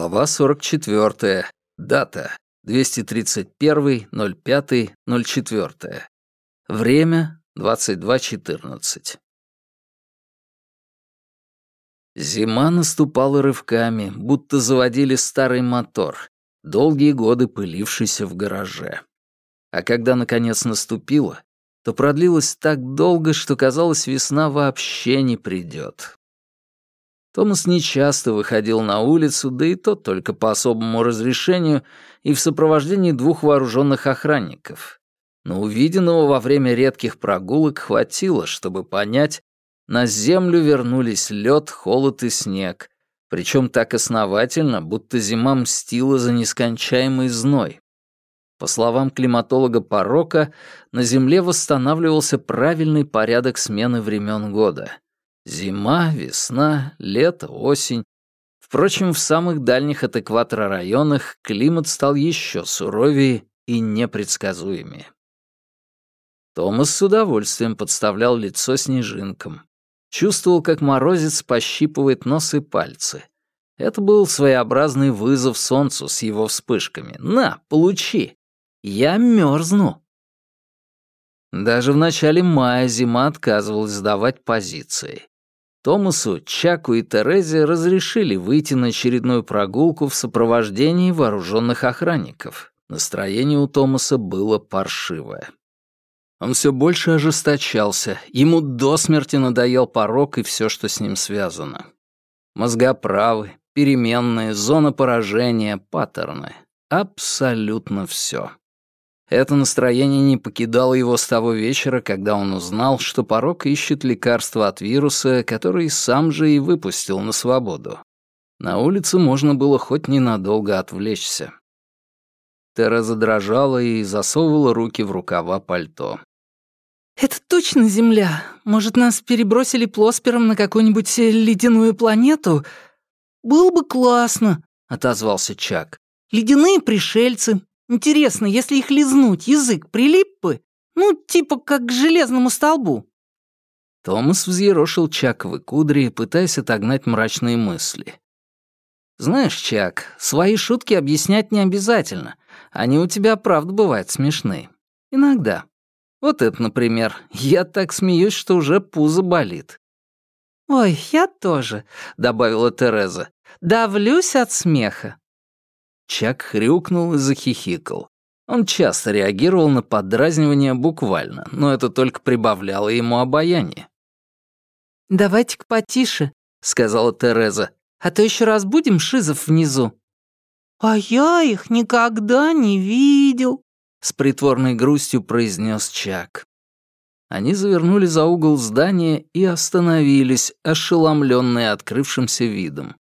Глава 44. Дата. 231.05.04. Время 22.14. Зима наступала рывками, будто заводили старый мотор, долгие годы пылившийся в гараже. А когда наконец наступила, то продлилось так долго, что казалось, весна вообще не придет. Томас нечасто выходил на улицу, да и то только по особому разрешению и в сопровождении двух вооруженных охранников. Но увиденного во время редких прогулок хватило, чтобы понять, на землю вернулись лед, холод и снег, причем так основательно, будто зима мстила за нескончаемый зной. По словам климатолога Порока, на Земле восстанавливался правильный порядок смены времен года — Зима, весна, лето, осень. Впрочем, в самых дальних от экватора районах климат стал еще суровее и непредсказуемее. Томас с удовольствием подставлял лицо снежинкам. Чувствовал, как морозец пощипывает нос и пальцы. Это был своеобразный вызов солнцу с его вспышками. «На, получи! Я мерзну!» Даже в начале мая зима отказывалась сдавать позиции. Томасу, Чаку и Терезе разрешили выйти на очередную прогулку в сопровождении вооруженных охранников. Настроение у Томаса было паршивое. Он все больше ожесточался, ему до смерти надоел порог и все, что с ним связано. Мозгоправы, переменные, зона поражения, паттерны. Абсолютно все. Это настроение не покидало его с того вечера, когда он узнал, что порок ищет лекарство от вируса, который сам же и выпустил на свободу. На улице можно было хоть ненадолго отвлечься. Тереза дрожала и засовывала руки в рукава пальто. «Это точно Земля? Может, нас перебросили плоспером на какую-нибудь ледяную планету? Было бы классно», — отозвался Чак. «Ледяные пришельцы, Интересно, если их лизнуть, язык прилип бы? Ну, типа как к железному столбу». Томас взъерошил Чаковы кудри, пытаясь отогнать мрачные мысли. «Знаешь, Чак, свои шутки объяснять не обязательно. Они у тебя, правда, бывают смешные. Иногда. Вот это, например. Я так смеюсь, что уже пузо болит». «Ой, я тоже», — добавила Тереза. «Давлюсь от смеха». Чак хрюкнул и захихикал. Он часто реагировал на подразнивание буквально, но это только прибавляло ему обаяние. «Давайте-ка потише», — сказала Тереза, «а то еще раз будем шизов внизу». «А я их никогда не видел», — с притворной грустью произнес Чак. Они завернули за угол здания и остановились, ошеломленные открывшимся видом.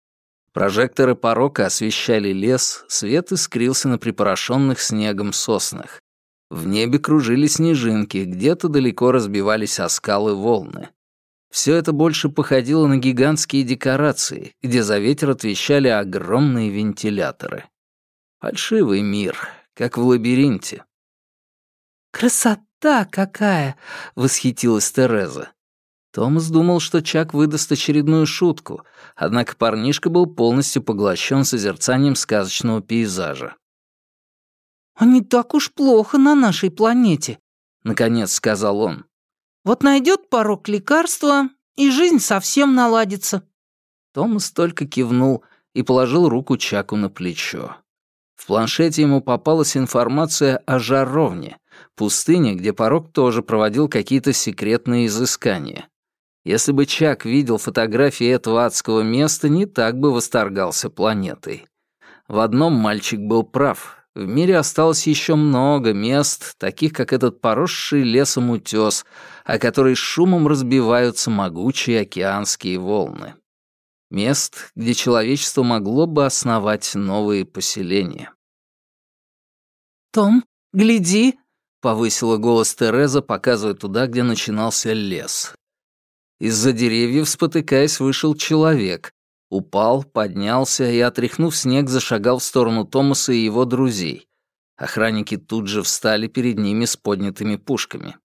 Прожекторы порока освещали лес, свет искрился на припорошенных снегом соснах. В небе кружили снежинки, где-то далеко разбивались о скалы волны. Все это больше походило на гигантские декорации, где за ветер отвечали огромные вентиляторы. Фальшивый мир, как в лабиринте. «Красота какая!» — восхитилась Тереза. Томас думал, что Чак выдаст очередную шутку, однако парнишка был полностью поглощен созерцанием сказочного пейзажа. «А не так уж плохо на нашей планете», — наконец сказал он. «Вот найдет порог лекарства, и жизнь совсем наладится». Томас только кивнул и положил руку Чаку на плечо. В планшете ему попалась информация о жаровне, пустыне, где порог тоже проводил какие-то секретные изыскания. Если бы Чак видел фотографии этого адского места, не так бы восторгался планетой. В одном мальчик был прав. В мире осталось еще много мест, таких как этот поросший лесом утес, о который шумом разбиваются могучие океанские волны. Мест, где человечество могло бы основать новые поселения. «Том, гляди!» — повысила голос Тереза, показывая туда, где начинался лес. Из-за деревьев, спотыкаясь, вышел человек. Упал, поднялся и, отряхнув снег, зашагал в сторону Томаса и его друзей. Охранники тут же встали перед ними с поднятыми пушками.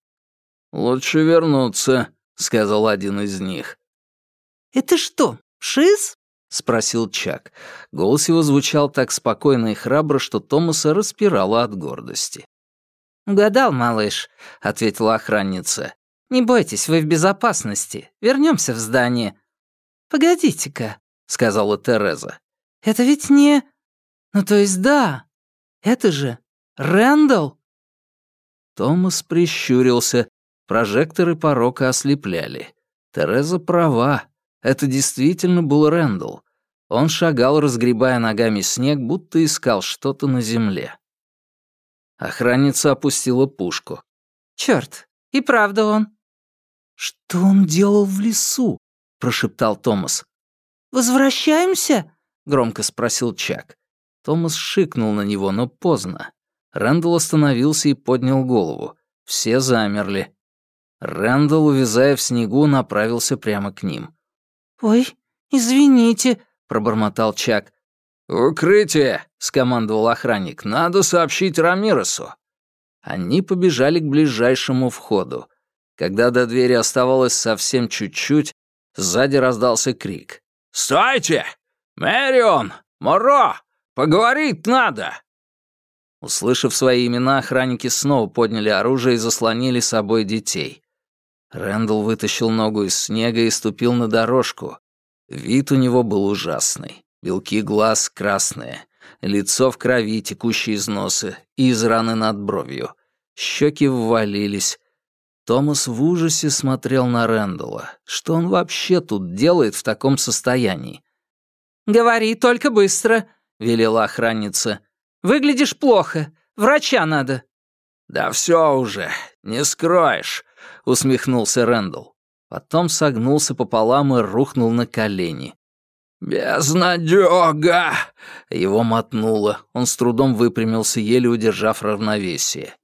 «Лучше вернуться», — сказал один из них. «Это что, шиз?» — спросил Чак. Голос его звучал так спокойно и храбро, что Томаса распирало от гордости. «Угадал, малыш», — ответила охранница. «Не бойтесь, вы в безопасности. Вернемся в здание». «Погодите-ка», — сказала Тереза. «Это ведь не...» «Ну, то есть да. Это же Рэндалл». Томас прищурился. Прожекторы порока ослепляли. Тереза права. Это действительно был Рэндалл. Он шагал, разгребая ногами снег, будто искал что-то на земле. Охранница опустила пушку. «Чёрт, и правда он». «Что он делал в лесу?» — прошептал Томас. «Возвращаемся?» — громко спросил Чак. Томас шикнул на него, но поздно. Рэндалл остановился и поднял голову. Все замерли. Рэндалл, увязая в снегу, направился прямо к ним. «Ой, извините», — пробормотал Чак. «Укрытие!» — скомандовал охранник. «Надо сообщить Рамиросу». Они побежали к ближайшему входу. Когда до двери оставалось совсем чуть-чуть, сзади раздался крик. «Стойте! Мэрион! Моро! Поговорить надо!» Услышав свои имена, охранники снова подняли оружие и заслонили собой детей. Рэндалл вытащил ногу из снега и ступил на дорожку. Вид у него был ужасный. Белки глаз красные, лицо в крови, текущие из носа и из раны над бровью. Щеки ввалились. Томас в ужасе смотрел на Рэндалла. Что он вообще тут делает в таком состоянии? «Говори, только быстро», — велела охранница. «Выглядишь плохо. Врача надо». «Да все уже, не скроешь», — усмехнулся Рэндалл. Потом согнулся пополам и рухнул на колени. «Безнадёга!» Его мотнуло. Он с трудом выпрямился, еле удержав равновесие.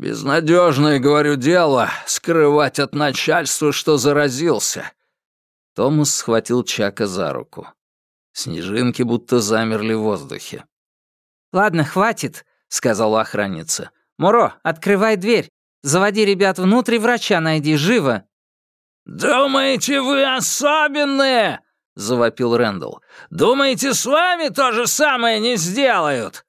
«Безнадёжное, говорю, дело — скрывать от начальства, что заразился». Томас схватил Чака за руку. Снежинки будто замерли в воздухе. «Ладно, хватит», — сказала охранница. «Муро, открывай дверь. Заводи ребят внутрь и врача найди, живо!» «Думаете, вы особенные?» — завопил Рэндалл. «Думаете, с вами то же самое не сделают?»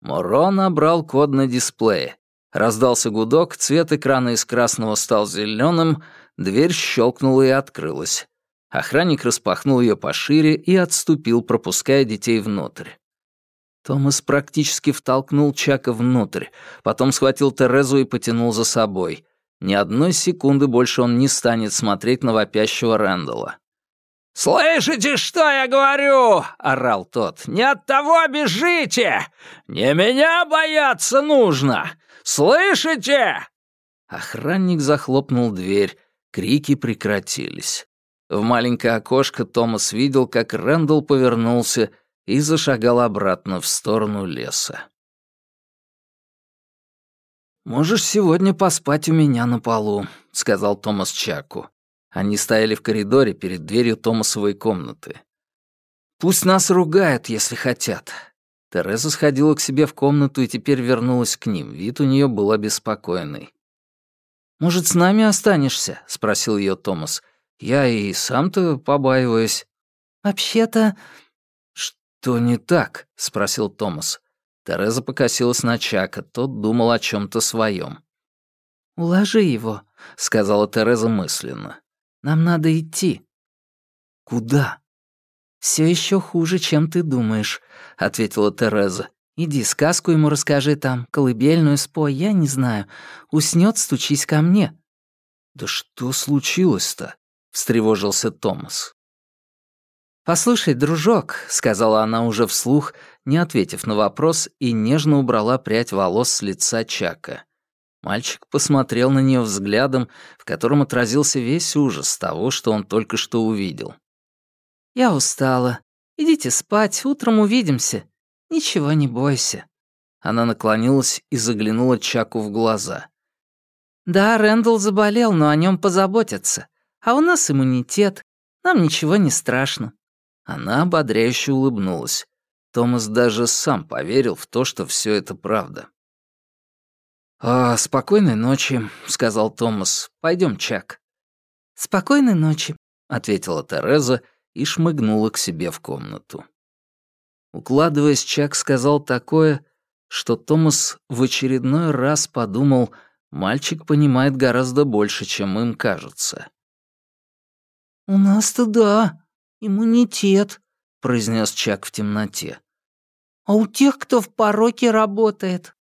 Моро набрал код на дисплее. Раздался гудок, цвет экрана из красного стал зеленым, дверь щелкнула и открылась. Охранник распахнул ее пошире и отступил, пропуская детей внутрь. Томас практически втолкнул Чака внутрь, потом схватил Терезу и потянул за собой. Ни одной секунды больше он не станет смотреть на вопящего Рэндалла. «Слышите, что я говорю?» — орал тот. «Не от того бежите! Не меня бояться нужно! Слышите?» Охранник захлопнул дверь, крики прекратились. В маленькое окошко Томас видел, как Рэндалл повернулся и зашагал обратно в сторону леса. «Можешь сегодня поспать у меня на полу», — сказал Томас Чаку. Они стояли в коридоре перед дверью Томасовой комнаты. «Пусть нас ругают, если хотят». Тереза сходила к себе в комнату и теперь вернулась к ним. Вид у нее был обеспокоенный. «Может, с нами останешься?» — спросил ее Томас. «Я и сам-то побаиваюсь». «Вообще-то...» «Что не так?» — спросил Томас. Тереза покосилась на Чака, тот думал о чем то своем. «Уложи его», — сказала Тереза мысленно. Нам надо идти». «Куда?» Все еще хуже, чем ты думаешь», — ответила Тереза. «Иди, сказку ему расскажи там, колыбельную спой, я не знаю. Уснет, стучись ко мне». «Да что случилось-то?» — встревожился Томас. «Послушай, дружок», — сказала она уже вслух, не ответив на вопрос, и нежно убрала прядь волос с лица Чака. Мальчик посмотрел на нее взглядом, в котором отразился весь ужас того, что он только что увидел. «Я устала. Идите спать, утром увидимся. Ничего не бойся». Она наклонилась и заглянула Чаку в глаза. «Да, Рэндалл заболел, но о нем позаботятся. А у нас иммунитет. Нам ничего не страшно». Она ободряюще улыбнулась. Томас даже сам поверил в то, что все это правда. «А, спокойной ночи», — сказал Томас. Пойдем, Чак». «Спокойной ночи», — ответила Тереза и шмыгнула к себе в комнату. Укладываясь, Чак сказал такое, что Томас в очередной раз подумал, мальчик понимает гораздо больше, чем им кажется. «У нас-то да, иммунитет», — произнес Чак в темноте. «А у тех, кто в пороке работает,